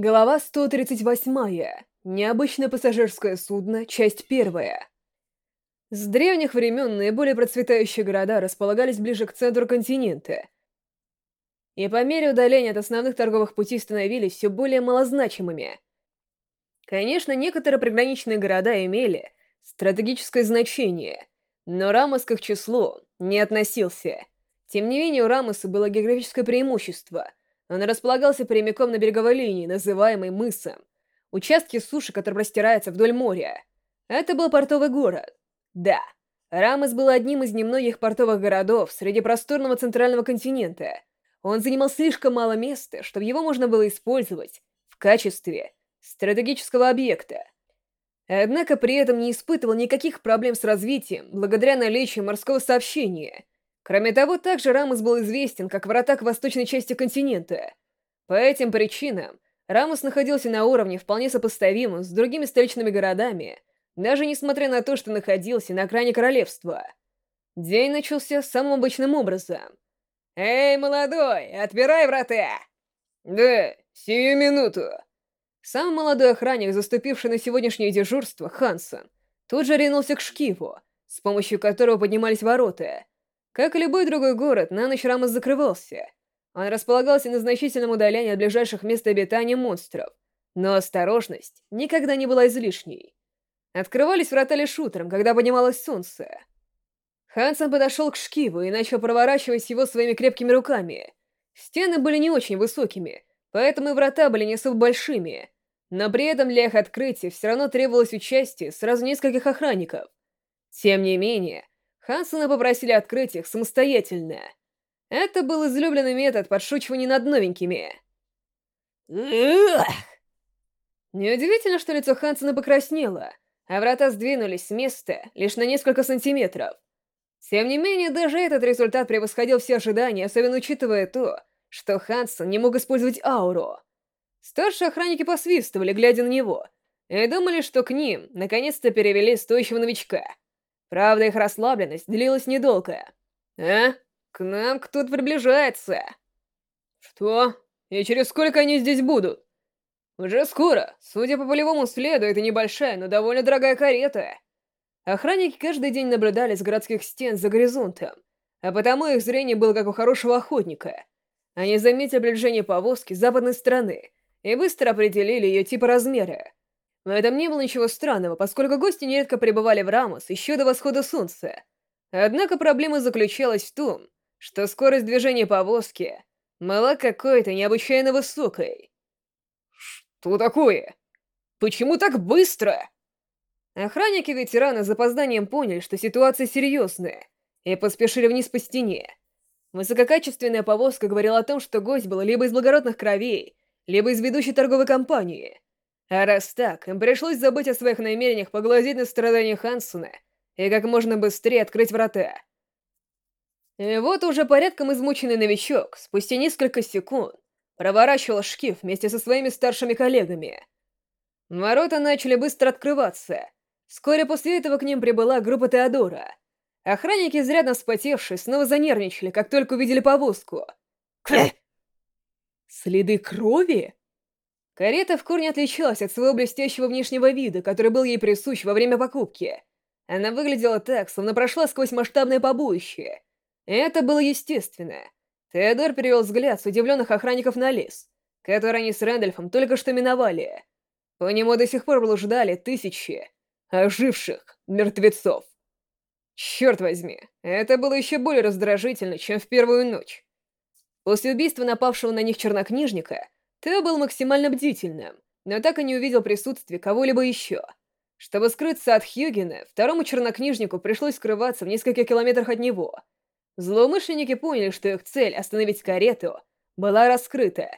Глава 138. Необычное пассажирское судно, часть первая. С древних времен наиболее процветающие города располагались ближе к центру континента. И по мере удаления от основных торговых путей становились все более малозначимыми. Конечно, некоторые приграничные города имели стратегическое значение, но Рамос к их числу не относился. Тем не менее, у Рамоса было географическое преимущество — он располагался прямиком на береговой линии, называемой мысом. Участки суши, который простирается вдоль моря. Это был портовый город. Да, Рамос был одним из немногих портовых городов среди просторного центрального континента. Он занимал слишком мало места, чтобы его можно было использовать в качестве стратегического объекта. Однако при этом не испытывал никаких проблем с развитием благодаря наличию морского сообщения Кроме того, также Рамус был известен как вратак восточной части континента. По этим причинам Рамус находился на уровне, вполне сопоставимом с другими столичными городами, даже несмотря на то, что находился на кране королевства. День начался самым обычным образом. «Эй, молодой, отбирай врата!» «Да, сию минуту!» Сам молодой охранник, заступивший на сегодняшнее дежурство, Хансен, тут же ринулся к шкиву, с помощью которого поднимались ворота, как и любой другой город, на ночь Рамос закрывался. Он располагался на значительном удалении от ближайших мест обитания монстров. Но осторожность никогда не была излишней. Открывались врата лишь утром, когда поднималось солнце. Хансен подошел к Шкиву и начал проворачивать его своими крепкими руками. Стены были не очень высокими, поэтому и врата были не особо большими. Но при этом для их открытия все равно требовалось участие сразу нескольких охранников. Тем не менее, Хансона попросили открыть их самостоятельно. Это был излюбленный метод подшучивания над новенькими. Неудивительно, что лицо Хансона покраснело, а врата сдвинулись с места лишь на несколько сантиметров. Тем не менее, даже этот результат превосходил все ожидания, особенно учитывая то, что Хансон не мог использовать ауру. Старшие охранники посвистывали, глядя на него, и думали, что к ним наконец-то перевели стоящего новичка — Правда, их расслабленность длилась недолго. «А? Э? К нам кто-то приближается!» «Что? И через сколько они здесь будут?» «Уже скоро. Судя по полевому следу, это небольшая, но довольно дорогая карета». Охранники каждый день наблюдали с городских стен за горизонтом, а потому их зрение было как у хорошего охотника. Они заметили приближение повозки с западной стороны и быстро определили ее тип и размеры. Но это не было ничего странного, поскольку гости нередко пребывали в Рамос еще до восхода солнца. Однако проблема заключалась в том, что скорость движения повозки была какой-то необычайно высокой. «Что такое? Почему так быстро?» Охранники ветерана с запозданием поняли, что ситуация серьезная, и поспешили вниз по стене. Высококачественная повозка говорила о том, что гость был либо из благородных кровей, либо из ведущей торговой компании. А раз так, им пришлось забыть о своих намерениях поглазеть на страдания Хансена и как можно быстрее открыть врата. И вот уже порядком измученный новичок спустя несколько секунд проворачивал шкив вместе со своими старшими коллегами. Ворота начали быстро открываться. Вскоре после этого к ним прибыла группа Теодора. Охранники, изрядно вспотевшие, снова занервничали, как только увидели повозку. Кх! Следы крови? Карета в корне отличалась от своего блестящего внешнего вида, который был ей присущ во время покупки. Она выглядела так, словно прошла сквозь масштабное побоище. Это было естественно. Теодор перевел взгляд с удивленных охранников на лес, который они с Рэндольфом только что миновали. По нему до сих пор блуждали тысячи оживших мертвецов. Черт возьми, это было еще более раздражительно, чем в первую ночь. После убийства напавшего на них чернокнижника — Тео был максимально бдительным, но так и не увидел присутствия кого-либо еще. Чтобы скрыться от Хьюгена, второму чернокнижнику пришлось скрываться в нескольких километрах от него. Злоумышленники поняли, что их цель — остановить карету — была раскрыта.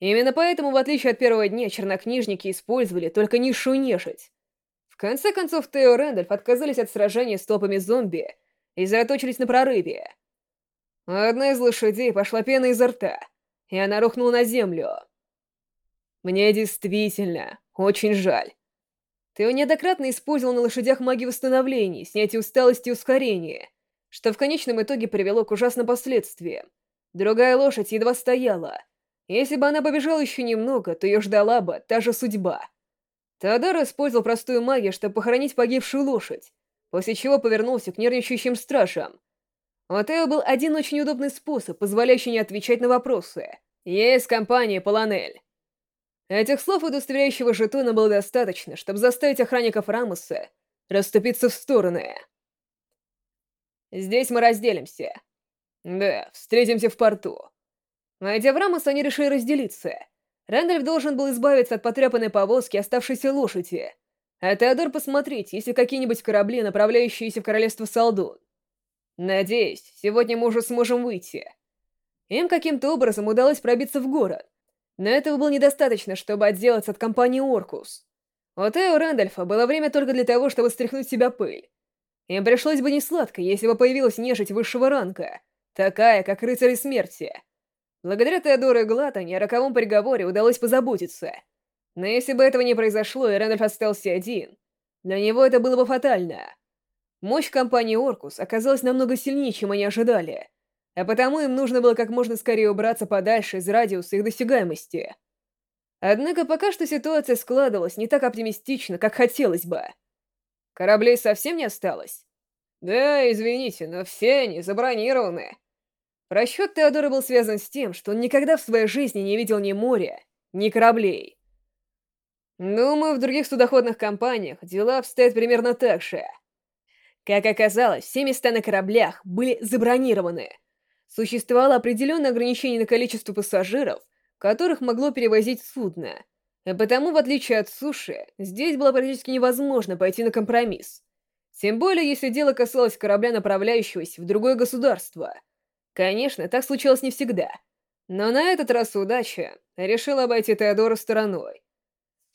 Именно поэтому, в отличие от первого дня, чернокнижники использовали только низшую нежить. В конце концов, Тео и Рэндальф отказались от сражения с топами зомби и заточились на прорыве. Одна из лошадей пошла пена изо рта, и она рухнула на землю. Мне действительно очень жаль. Ты неоднократно использовал на лошадях магию восстановления, снятия усталости и ускорения, что в конечном итоге привело к ужасным последствиям. Другая лошадь едва стояла. Если бы она побежала еще немного, то ее ждала бы та же судьба. Теодор использовал простую магию, чтобы похоронить погибшую лошадь, после чего повернулся к нервничающим стражам. У Тео был один очень удобный способ, позволяющий не отвечать на вопросы. «Есть компания Полонель». Этих слов удостоверяющего жетона было достаточно, чтобы заставить охранников Рамоса расступиться в стороны. «Здесь мы разделимся. Да, встретимся в порту». Войдя в Рамос, они решили разделиться. Рэндальф должен был избавиться от потрепанной повозки оставшейся лошади, а Теодор посмотреть, есть ли какие-нибудь корабли, направляющиеся в королевство Салдун. «Надеюсь, сегодня мы уже сможем выйти». Им каким-то образом удалось пробиться в город, но этого было недостаточно, чтобы отделаться от компании Оркус. У Тео Рэндальфа было время только для того, чтобы стряхнуть с себя пыль. Им пришлось бы несладко, если бы появилась нежить высшего ранга, такая, как рыцари смерти. Благодаря Теодору и Глатане о роковом приговоре удалось существовало определенное ограничение на количество пассажиров, которых могло перевозить судно. и э, потому, в отличие от суши, здесь было практически невозможно пойти на компромисс. Тем более, если дело касалось корабля, направляющегося в другое государство. Конечно, так случалось не всегда. Но на этот раз удача решила обойти Теодора стороной.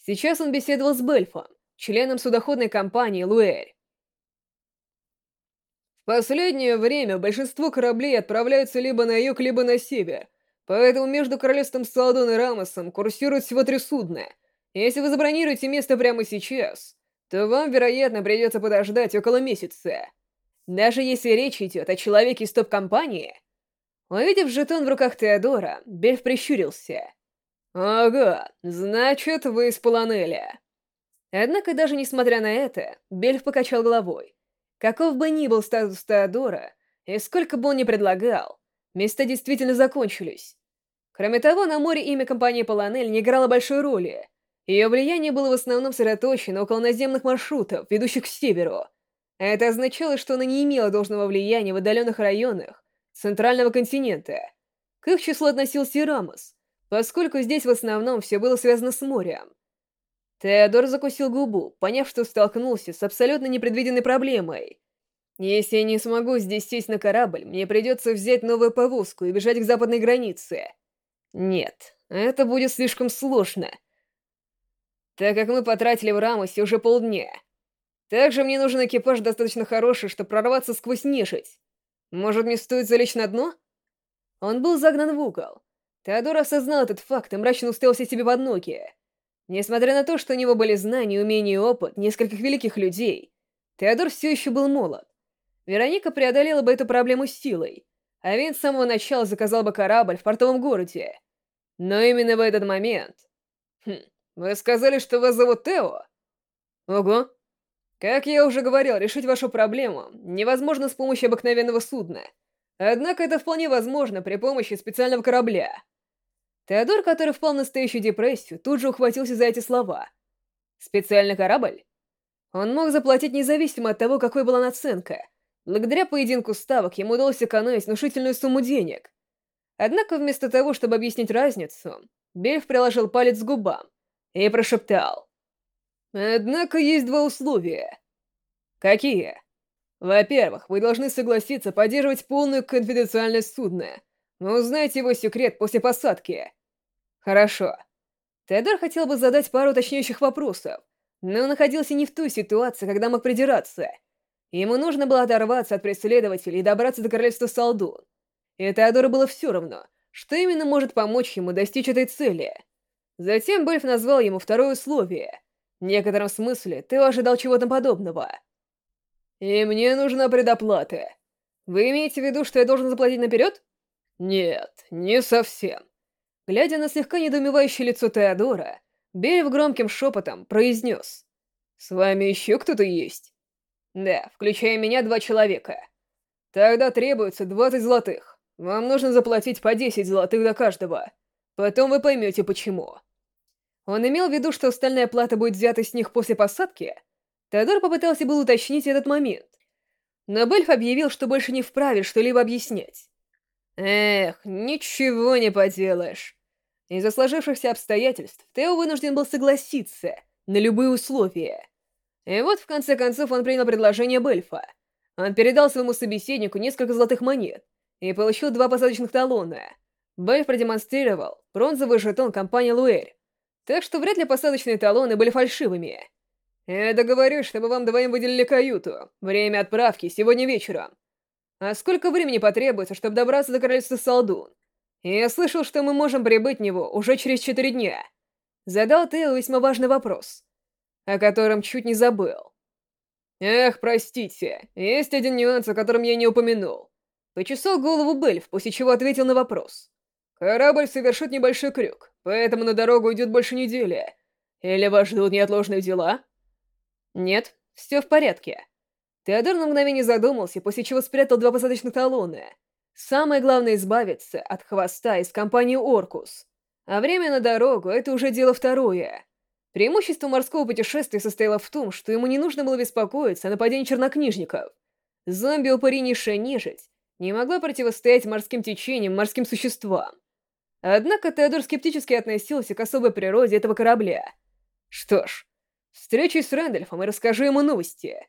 Сейчас он беседовал с Бельфом, членом судоходной компании «Луэль». В Последнее время большинство кораблей отправляются либо на юг, либо на север. Поэтому между королевством Салдон и Рамосом курсируют всего три судна. Если вы забронируете место прямо сейчас, то вам, вероятно, придется подождать около месяца. Даже если речь идет о человеке из топ-компании... Увидев жетон в руках Теодора, Бельф прищурился. «Ага, значит, вы из Полонеля». Однако, даже несмотря на это, Бельф покачал головой. Каков бы ни был статус Теодора, и сколько бы он ни предлагал, места действительно закончились. Кроме того, на море имя компании «Полонель» не играло большой роли. Ее влияние было в основном сосредоточено около наземных маршрутов, ведущих к северу. Это означало, что она не имела должного влияния в отдаленных районах Центрального континента. К их числу относился и Рамос, поскольку здесь в основном все было связано с морем. Теодор закусил губу, поняв, что столкнулся с абсолютно непредвиденной проблемой. «Если я не смогу здесь сесть на корабль, мне придется взять новую повозку и бежать к западной границе. Нет, это будет слишком сложно, так как мы потратили в Рамосе уже полдня. Также мне нужен экипаж достаточно хороший, чтобы прорваться сквозь нежить. Может, мне стоит залечь на дно?» Он был загнан в угол. Теодор осознал этот факт и мрачно уставился себе под ноги. Несмотря на то, что у него были знания, умения и опыт нескольких великих людей, Теодор все еще был молод. Вероника преодолела бы эту проблему силой, а Вин с самого начала заказал бы корабль в портовом городе. Но именно в этот момент... Хм, вы сказали, что вас зовут Тео? Ого. Как я уже говорил, решить вашу проблему невозможно с помощью обыкновенного судна. Однако это вполне возможно при помощи специального корабля. Теодор, который впал в настоящую депрессию, тут же ухватился за эти слова. «Специальный корабль?» Он мог заплатить независимо от того, какой была наценка. Благодаря поединку ставок ему удалось сэкономить внушительную сумму денег. Однако вместо того, чтобы объяснить разницу, Бельф приложил палец к губам и прошептал. «Однако есть два условия». «Какие?» «Во-первых, вы должны согласиться поддерживать полную конфиденциальность судна» Вы узнаете его секрет после посадки. Хорошо. Теодор хотел бы задать пару уточняющих вопросов, но он находился не в той ситуации, когда мог придираться. Ему нужно было оторваться от преследователей и добраться до королевства Салдун. И Теодору было все равно, что именно может помочь ему достичь этой цели. Затем Бельф назвал ему второе условие. В некотором смысле ты ожидал чего-то подобного. «И мне нужна предоплата. Вы имеете в виду, что я должен заплатить наперед?» «Нет, не совсем». Глядя на слегка недоумевающее лицо Теодора, Берев громким шепотом произнес. «С вами еще кто-то есть?» «Да, включая меня, два человека». «Тогда требуется двадцать золотых. Вам нужно заплатить по десять золотых до каждого. Потом вы поймете, почему». Он имел в виду, что остальная плата будет взята с них после посадки? Теодор попытался был уточнить этот момент. Но Бельф объявил, что больше не вправе что-либо объяснять. «Эх, ничего не поделаешь. Из-за сложившихся обстоятельств Тео вынужден был согласиться на любые условия. И вот, в конце концов, он принял предложение Бельфа. Он передал своему собеседнику несколько золотых монет и получил два посадочных талона. Бельф продемонстрировал бронзовый жетон компании «Луэль», так что вряд ли посадочные талоны были фальшивыми. «Я договорюсь, чтобы вам двоим выделили каюту. Время отправки сегодня вечером. А Сколько времени потребуется, чтобы добраться до королевства Салдун? Я слышал, что мы можем прибыть в него уже через четыре дня. Задал Тео весьма важный вопрос, о котором чуть не забыл. Эх, простите, есть один нюанс, о котором я не упомянул. Почесал голову Бельф, после чего ответил на вопрос. Корабль совершит небольшой крюк, поэтому на дорогу идет больше недели. Или вас ждут неотложные дела? Нет, все в порядке. Теодор на мгновение задумался, после чего спрятал два посадочных талона. Самое главное — избавиться от хвоста из компании «Оркус». А время на дорогу — это уже дело второе. Преимущество морского путешествия состояло в том, что ему не нужно было беспокоиться о нападении чернокнижников. Зомби-упыренейшая нежить не могла противостоять морским течениям, морским существам. Однако Теодор скептически относился к особой природе этого корабля. Что ж, встречи с Рэндольфом и расскажу ему новости.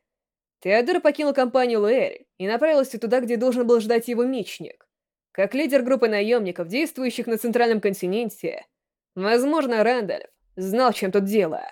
Теодор покинул компанию Луэри и направился туда, где должен был ждать его мечник. Как лидер группы наемников, действующих на Центральном континенте, возможно, Рэндальф знал, чем тут дело.